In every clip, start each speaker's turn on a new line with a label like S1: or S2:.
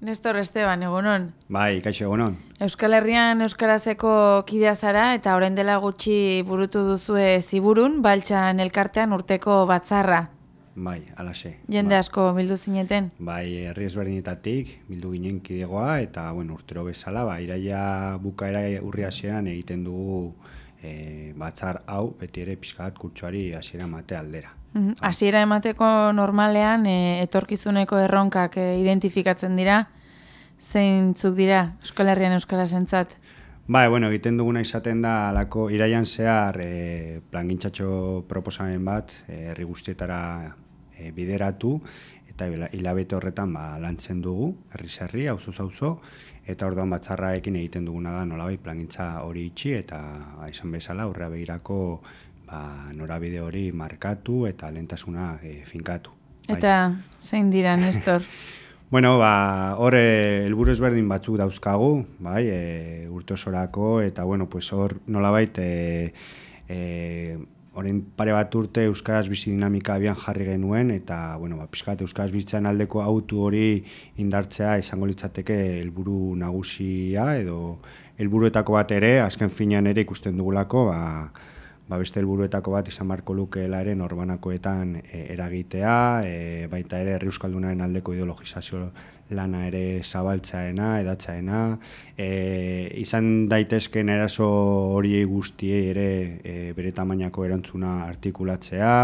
S1: Nestor Esteban, egunon.
S2: Bai, kaixo egunon.
S1: Euskal Herrian Euskarazeko kidea zara eta orain dela gutxi burutu duzue ziburun, baltsan elkartean urteko batzarra.
S2: Bai, alase.
S1: Jende
S2: bai.
S1: asko bildu zineten.
S2: Bai, herri ezberdinetatik, bildu ginen kidegoa, eta, bueno, urtero bezala, ba, iraia bukaera urri hasieran egiten dugu e, batzar hau, beti ere pixkat kurtsuari hasiera mate aldera.
S1: Mhm. Hasiera emateko normalean e, etorkizuneko erronkak e, identifikatzen dira, zeintzuk dira Euskal Herrian Euskarazentzat.
S2: Bai, bueno, egiten duguna izaten da alako iraian zehar e, plangintzatxo proposamen bat e, herri guztietara e, bideratu eta hilabete horretan ba, lantzen dugu, herri zerri, auzo auzo eta orduan batzarrarekin egiten duguna da nolabait plangintza hori itxi eta ba, izan bezala aurrea begirako ba, norabide hori markatu eta lentasuna e, finkatu. Bai.
S1: Eta zein dira, Nestor?
S2: Bueno, ba, hor eh, helburu ezberdin batzuk dauzkagu, bai, e, urte osorako, eta, bueno, pues hor nolabait, e, e, orain pare bat urte Euskaraz bizi dinamika abian jarri genuen, eta, bueno, ba, pixkat Euskaraz bizitzan aldeko autu hori indartzea izango litzateke helburu nagusia, edo helburuetako bat ere, azken finean ere ikusten dugulako, ba, ba beste helburuetako bat izan marko lukeela ere norbanakoetan e, eragitea, e, baita ere herri euskaldunaren aldeko ideologizazio lana ere zabaltzaena, edatzaena, e, izan daitezken eraso horiei guztiei ere e, bere tamainako erantzuna artikulatzea,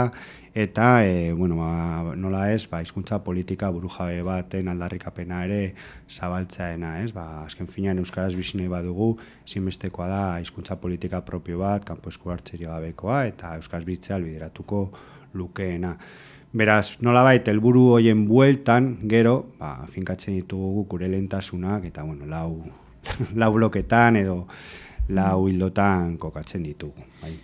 S2: eta e, bueno, ba, nola ez, ba, hizkuntza politika burujabe baten aldarrikapena ere zabaltzaena, ez? Ba, azken finean euskaraz bizi nahi badugu, ezinbestekoa da hizkuntza politika propio bat, kanpo esku hartzerik gabekoa eta euskaraz bitzea albideratuko lukeena. Beraz, nolabait helburu hoien bueltan, gero, ba, finkatzen ditugu gure lehentasunak eta bueno, lau, lau bloketan edo lau hildotan kokatzen ditugu. Bai.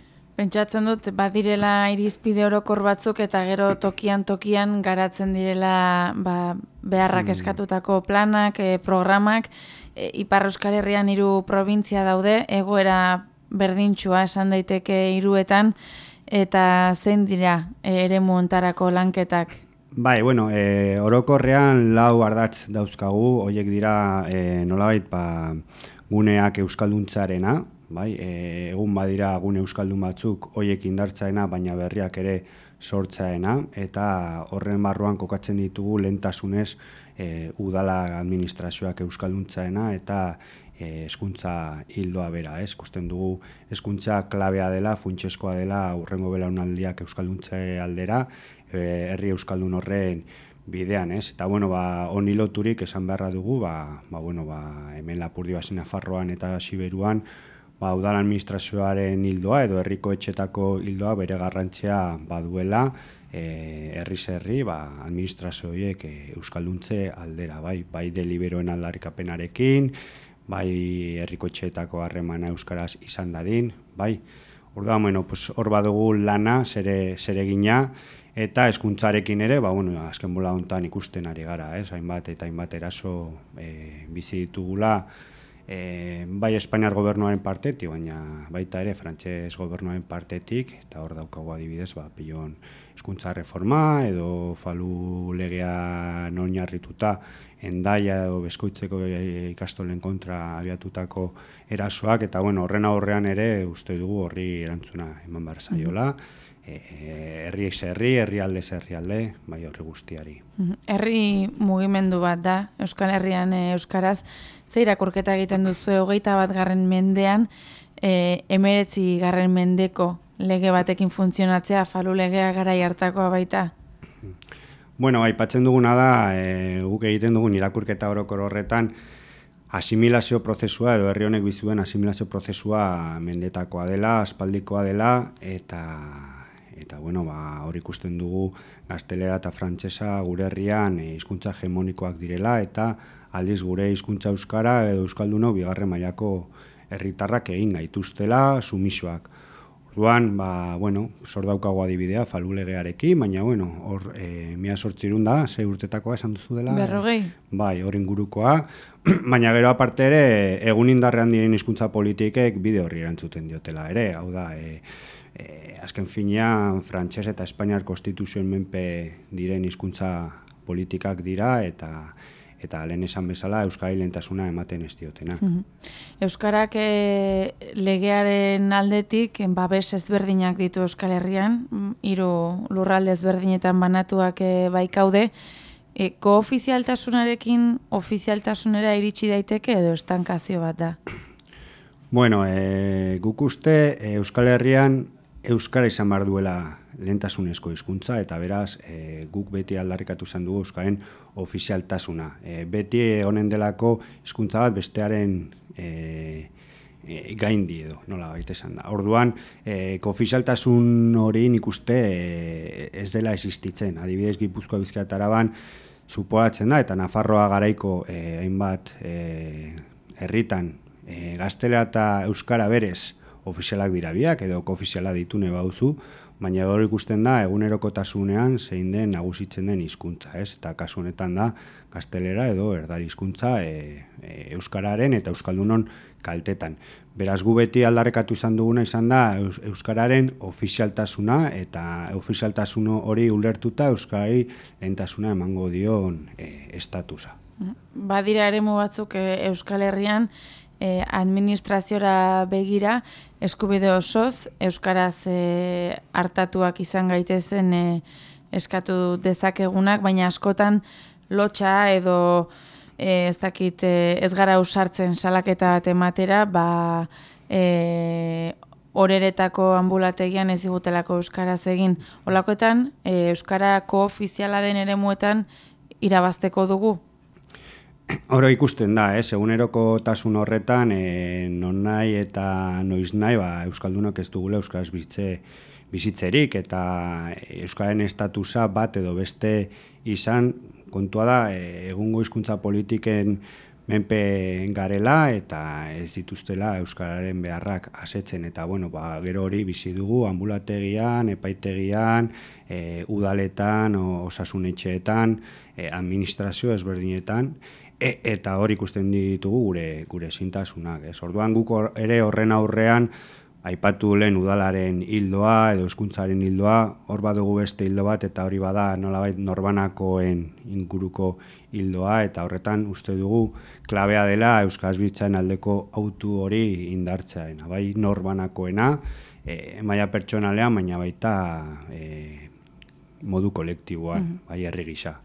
S1: Pentsatzen dut, badirela irizpide orokor batzuk eta gero tokian tokian garatzen direla ba, beharrak eskatutako planak, e, programak, e, Ipar Euskal Herrian hiru provintzia daude, egoera berdintxua esan daiteke hiruetan eta zein dira e, eremu hontarako lanketak.
S2: Bai, bueno, e, orokorrean lau ardatz dauzkagu, hoiek dira e, nolabait ba, guneak euskalduntzaarena, bai, e, egun badira gune euskaldun batzuk hoiek indartzaena, baina berriak ere sortzaena, eta horren barruan kokatzen ditugu lentasunez e, udala administrazioak euskalduntzaena, eta e, eskuntza hildoa bera, ez? Ikusten dugu eskuntza klabea dela, funtsezkoa dela urrengo belaunaldiak euskalduntze aldera, e, herri euskaldun horren bidean, ez? Eta bueno, ba honi loturik esan beharra dugu, ba, ba, bueno, ba, hemen Lapurdi Basi Nafarroan eta Siberuan ba, udal administrazioaren hildoa edo herriko etxetako hildoa bere garrantzia baduela, e, herri herri ba, administrazio horiek e, euskalduntze aldera, bai, bai deliberoen aldarrikapenarekin, bai herriko etxeetako harremana euskaraz izan dadin, bai. Orduan, bueno, pues hor badugu lana, zere, zeregina, eta hezkuntzarekin ere, ba, bueno, azken bola hontan ikusten ari gara, ez? Hainbat eta hainbat eraso e, bizi ditugula, e, bai Espainiar gobernuaren partetik, baina baita ere frantses gobernuaren partetik, eta hor daukagu adibidez, ba, pilon hezkuntza reforma, edo falu legea oinarrituta endaia edo beskoitzeko ikastolen kontra abiatutako erasoak, eta bueno, horren aurrean ere uste dugu horri erantzuna eman behar zaiola, e, herri herri, herrialde herrialde, bai horri guztiari.
S1: Herri mugimendu bat da, Euskal Herrian Euskaraz, ze irakurketa egiten duzu hogeita bat garren mendean, e, emeretzi garren mendeko lege batekin funtzionatzea, falu legea gara hartakoa baita.
S2: Bueno, aipatzen duguna da, e, guk egiten dugun irakurketa orokor horretan, asimilazio prozesua edo herri honek bizuen asimilazio prozesua mendetakoa dela, aspaldikoa dela eta eta bueno, ba hor ikusten dugu gaztelera eta frantsesa gure herrian eh, hizkuntza hegemonikoak direla eta aldiz gure hizkuntza euskara edo euskaldunok bigarren mailako herritarrak egin gaituztela sumisoak. Orduan, ba, bueno, sor daukago adibidea falulegearekin, baina bueno, hor e, mila sortzirun da, ze urtetakoa esan duzu dela.
S1: Berrogei.
S2: Bai, hor ingurukoa, baina gero aparte ere, egun indarrean diren hizkuntza politikek bide horri erantzuten diotela ere, hau da, e, e, azken finean frantses eta espainiar konstituzioen menpe diren hizkuntza politikak dira eta eta lehen esan bezala Euskari lentasuna ematen ez diotena.
S1: Euskarak e, legearen aldetik babes ezberdinak ditu Euskal Herrian, hiru lurralde ezberdinetan banatuak e, baikaude, e, koofizialtasunarekin ofizialtasunera iritsi daiteke edo estankazio bat da?
S2: Bueno, e, guk uste Euskal Herrian Euskara izan bar duela lehentasunezko hizkuntza eta beraz e, guk beti aldarrikatu izan dugu euskaren ofizialtasuna. E, beti honen delako hizkuntza bat bestearen e, e, gaindi edo, nola baita esan da. Orduan, e, ofizialtasun hori nik uste e, ez dela existitzen. Adibidez, Gipuzkoa Bizkaia Taraban suporatzen da eta Nafarroa garaiko e, hainbat herritan e, gaztelea eta euskara berez ofizialak dira biak edo koofiziala ditune bauzu, baina gaur ikusten da egunerokotasunean zein den nagusitzen den hizkuntza, ez? Eta kasu honetan da gaztelera edo erdari hizkuntza e, e, euskararen eta euskaldunon kaltetan. Beraz gu beti aldarrekatu izan duguna izan da euskararen ofizialtasuna eta ofizialtasun hori ulertuta euskari lehentasuna emango dion e, estatusa.
S1: Badira eremu batzuk e, Euskal Herrian e, administraziora begira eskubide osoz euskaraz e, hartatuak izan gaitezen e, eskatu dezakegunak, baina askotan lotxa edo e, ez dakit e, ez gara usartzen salaketa tematera, ba e, horeretako ambulategian ez digutelako euskaraz egin. Olakoetan, e, euskarako ofiziala den ere muetan irabazteko dugu?
S2: Oro ikusten da, eh, eguneroko tasun horretan, eh, non nahi eta noiz nahi, ba, Euskaldunok ez dugula Euskaraz bizitze, bizitzerik, eta Euskaren estatusa bat edo beste izan, kontua da, eh, egungo hizkuntza politiken menpe garela eta ez dituztela Euskararen beharrak asetzen. Eta bueno, ba, gero hori bizi dugu ambulategian, epaitegian, e, udaletan, osasunetxeetan, e, administrazio ezberdinetan, E, eta hor ikusten ditugu gure gure sintasunak, ez? Orduan guk ere horren aurrean aipatu lehen udalaren hildoa edo hezkuntzaren hildoa, hor badugu beste hildo bat eta hori bada nolabait norbanakoen inguruko hildoa eta horretan uste dugu klabea dela euskaz bitzaren aldeko autu hori indartzeaena, bai norbanakoena, e, maila pertsonalean, baina baita e, modu kolektiboan, mm -hmm. bai herri gisa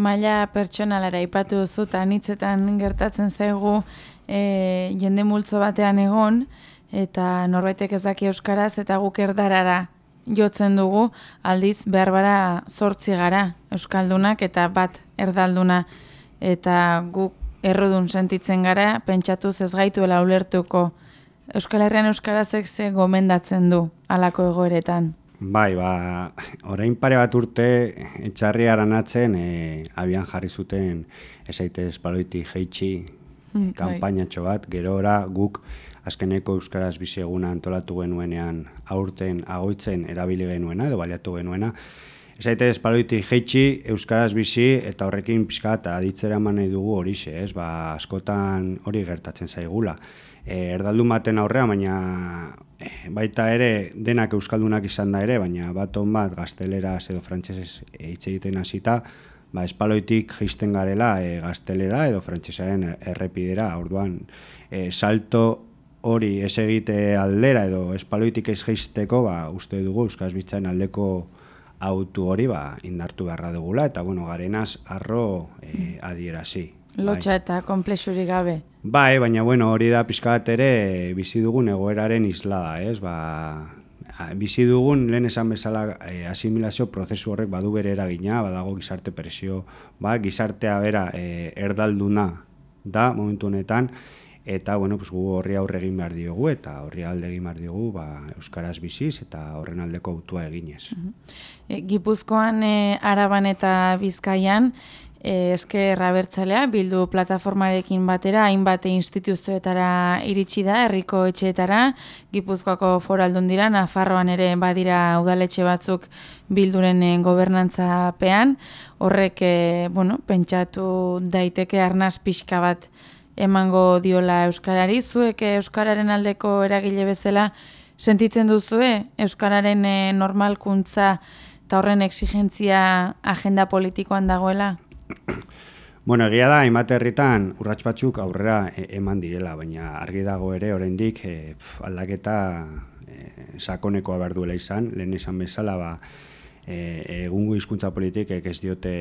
S1: maila pertsonalara ipatu duzu eta anitzetan gertatzen zaigu e, jende multzo batean egon eta norbaitek ez daki euskaraz eta guk erdarara jotzen dugu aldiz berbara sortzi gara euskaldunak eta bat erdalduna eta guk errudun sentitzen gara pentsatuz ez gaituela ulertuko Euskal Herrian Euskarazek ze gomendatzen du alako egoeretan.
S2: Bai, ba, orain pare bat urte etxarri aranatzen e, abian jarri zuten esaite espaloiti jeitsi mm, kampainatxo bat, gero ora guk azkeneko Euskaraz bizi eguna antolatu genuenean aurten agoitzen erabili genuena, edo baliatu genuena, Esaite espaloiti jeitsi, Euskaraz bizi eta horrekin pixka eta aditzera manei dugu hori ez, ba, askotan hori gertatzen zaigula. E, erdaldun baten aurrea, baina baita ere denak euskaldunak izan da ere, baina bat on bat gaztelera edo frantsesez hitz egiten hasita, ba espaloitik jaisten garela e, gaztelera edo frantsesaren errepidera. Orduan, e, salto hori ez egite aldera edo espaloitik ez jaisteko, ba uste dugu euskaz bitzaren aldeko autu hori ba indartu beharra dugula eta bueno, garenaz arro e, adierazi.
S1: Lotxa eta komplexurik gabe.
S2: Bai, baina bueno, hori da pixka bat ere bizi dugun egoeraren islada, ez? Ba, bizi dugun lehen esan bezala e, asimilazio prozesu horrek badu bere eragina, badago gizarte presio, ba, gizartea bera e, erdalduna da momentu honetan, eta bueno, pues, gu horri aurre egin behar diogu, eta horri alde egin behar diogu ba, Euskaraz biziz, eta horren aldeko autua eginez.
S1: E, Gipuzkoan, e, Araban eta Bizkaian, e, eske errabertzalea, bildu plataformarekin batera, hainbat instituzioetara iritsi da, herriko etxeetara, Gipuzkoako foraldun dira, Nafarroan ere badira udaletxe batzuk bilduren eh, gobernantzapean, horrek, e, bueno, pentsatu daiteke arnaz pixka bat emango diola Euskarari, zuek Euskararen aldeko eragile bezala sentitzen duzue, Euskararen normalkuntza eta horren exigentzia agenda politikoan dagoela?
S2: Bueno, egia da, hainbat herritan urrats batzuk aurrera e, eman direla, baina argi dago ere oraindik e, aldaketa e, sakonekoa behar duela izan, lehen esan bezala, ba, e, egungo hizkuntza politikek ez diote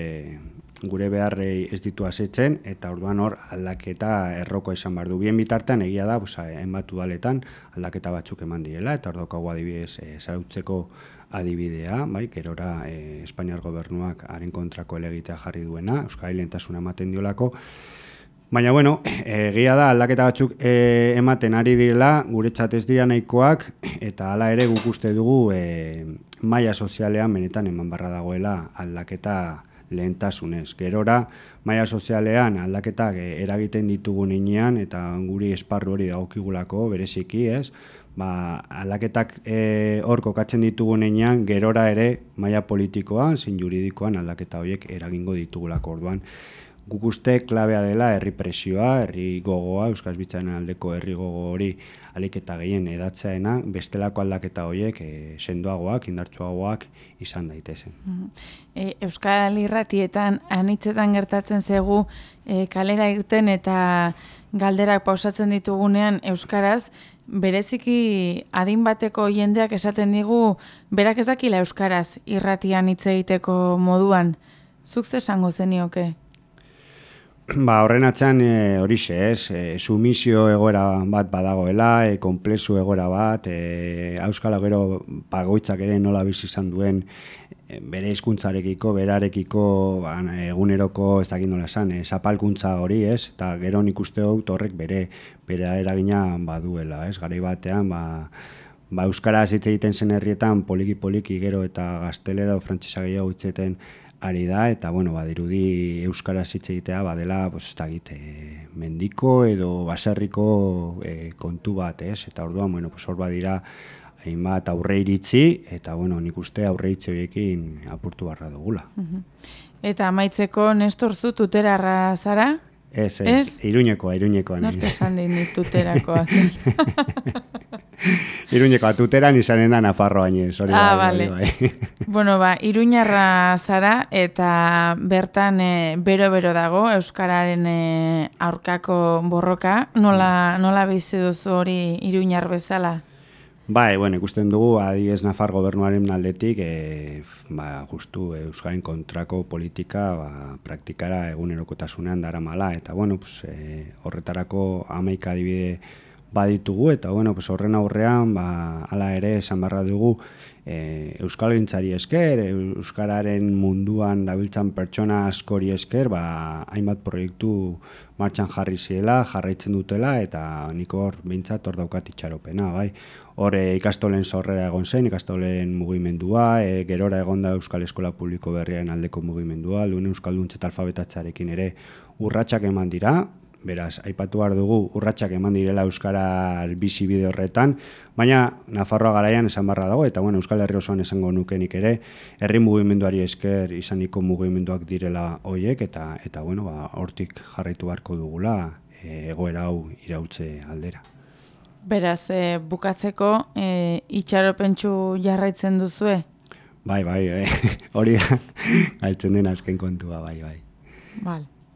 S2: gure beharrei ez ditu asetzen, eta orduan hor aldaketa erroko izan behar du. Bien bitartean egia da, bosa, enbatu daletan aldaketa batzuk eman direla, eta ordokago adibidez e, zarautzeko adibidea, bai, gerora e, Espainiar gobernuak haren kontrako elegitea jarri duena, Euskal Lentasuna ematen diolako, Baina, bueno, egia da aldaketa batzuk e, ematen ari direla, gure txatez dira nahikoak, eta hala ere guk uste dugu e, maia sozialean benetan eman barra dagoela aldaketa lehentasunez. Gerora, maia sozialean aldaketak eragiten ditugu ninean, eta guri esparru hori dagokigulako, bereziki, ez? Ba, aldaketak e, hor kokatzen ditugu ninean, gerora ere maia politikoan, zin juridikoan aldaketa horiek eragingo ditugulako orduan guk uste klabea dela herri presioa, herri gogoa, Euskaz Bitzaren aldeko herri gogo hori aliketa gehien edatzeena, bestelako aldaketa horiek e, sendoagoak, indartsuagoak izan daitezen.
S1: E, Euskal Irratietan anitzetan gertatzen zegu e, kalera irten eta galderak pausatzen ditugunean Euskaraz, bereziki adin bateko jendeak esaten digu, berak ezakila Euskaraz irratian hitz egiteko moduan, zuk zesango zenioke?
S2: Ba, horren atxan e, horixe, ez, e, sumisio egoera bat badagoela, e, konplezu egoera bat, e, Euskal gero pagoitzak ere nola bizi izan duen e, bere hizkuntzarekiko, berarekiko ba, eguneroko ez dakit nola esan, e, zapalkuntza hori, ez, eta gero nik uste dut horrek bere, bere eragina baduela, ez, gari batean, ba, ba, Euskara hitz egiten zen herrietan poliki-poliki gero eta gaztelera o frantzisa gehiago hitzeten ari da eta bueno, badirudi euskara hitz egitea badela, pues ez e, mendiko edo baserriko e, kontu bat, ez? Eta orduan, bueno, pues hor badira hainbat aurre iritzi eta bueno, nik uste aurre horiekin apurtu barra dugula.
S1: Eta amaitzeko Nestor zu tuterarra zara?
S2: Ez, ez, ez? iruñekoa, iruñekoa.
S1: Nork esan dit tuterakoa.
S2: Iruñeko atuteran izanen da Nafarro hainez, hori
S1: ah, bai, bai. bueno, ba, Iruñarra zara eta bertan e, bero-bero dago Euskararen e, aurkako borroka. Nola, nola bizi duzu hori Iruñar bezala?
S2: Bai, bueno, ikusten dugu, adibidez Nafar gobernuaren aldetik, e, ba, justu Euskaren kontrako politika ba, praktikara egunerokotasunean dara mala, eta bueno, pues, e, horretarako amaika adibide baditugu. Eta bueno, pues horren aurrean ba hala ere esan barra dugu e, euskal gintzari esker, euskararen munduan dabiltzan pertsona askori esker, ba hainbat proiektu martxan jarri ziela, jarraitzen dutela eta nik hor beintzat hor daukat itxaropena, bai. Hor e, ikastolen sorrera egon zen, ikastolen mugimendua, e, gerora egonda Euskal Eskola Publiko Berriaren aldeko mugimendua, lehen Euskalduntze alfabetatzarekin ere urratsak eman dira, beraz, aipatu behar dugu urratsak eman direla Euskara bizi bide horretan, baina Nafarroa garaian esan barra dago, eta bueno, Euskal Herri osoan esango nukenik ere, herri mugimenduari esker izaniko mugimenduak direla hoiek eta eta bueno, ba, hortik jarraitu beharko dugula e, egoera hau irautze aldera.
S1: Beraz, e, bukatzeko e, itxaropentsu jarraitzen duzue?
S2: Bai, bai, bai. hori da, galtzen den azken kontua, bai, bai.
S1: Vale.